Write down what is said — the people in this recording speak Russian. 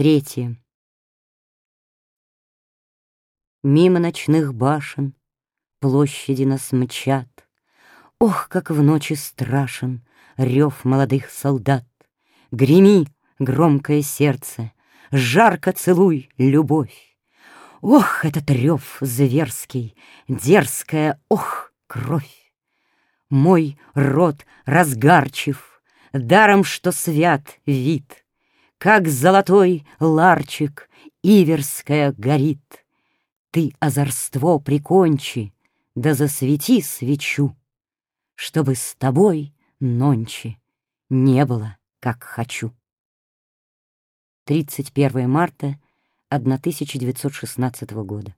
Третье. Мимо ночных башен Площади нас мчат. Ох, как в ночи страшен Рев молодых солдат. Греми, громкое сердце, Жарко целуй, любовь. Ох, этот рев зверский, Дерзкая, ох, кровь. Мой рот разгарчив, Даром, что свят вид, Как золотой ларчик Иверская горит. Ты озорство прикончи, Да засвети свечу, Чтобы с тобой нонче Не было, как хочу. 31 марта 1916 года.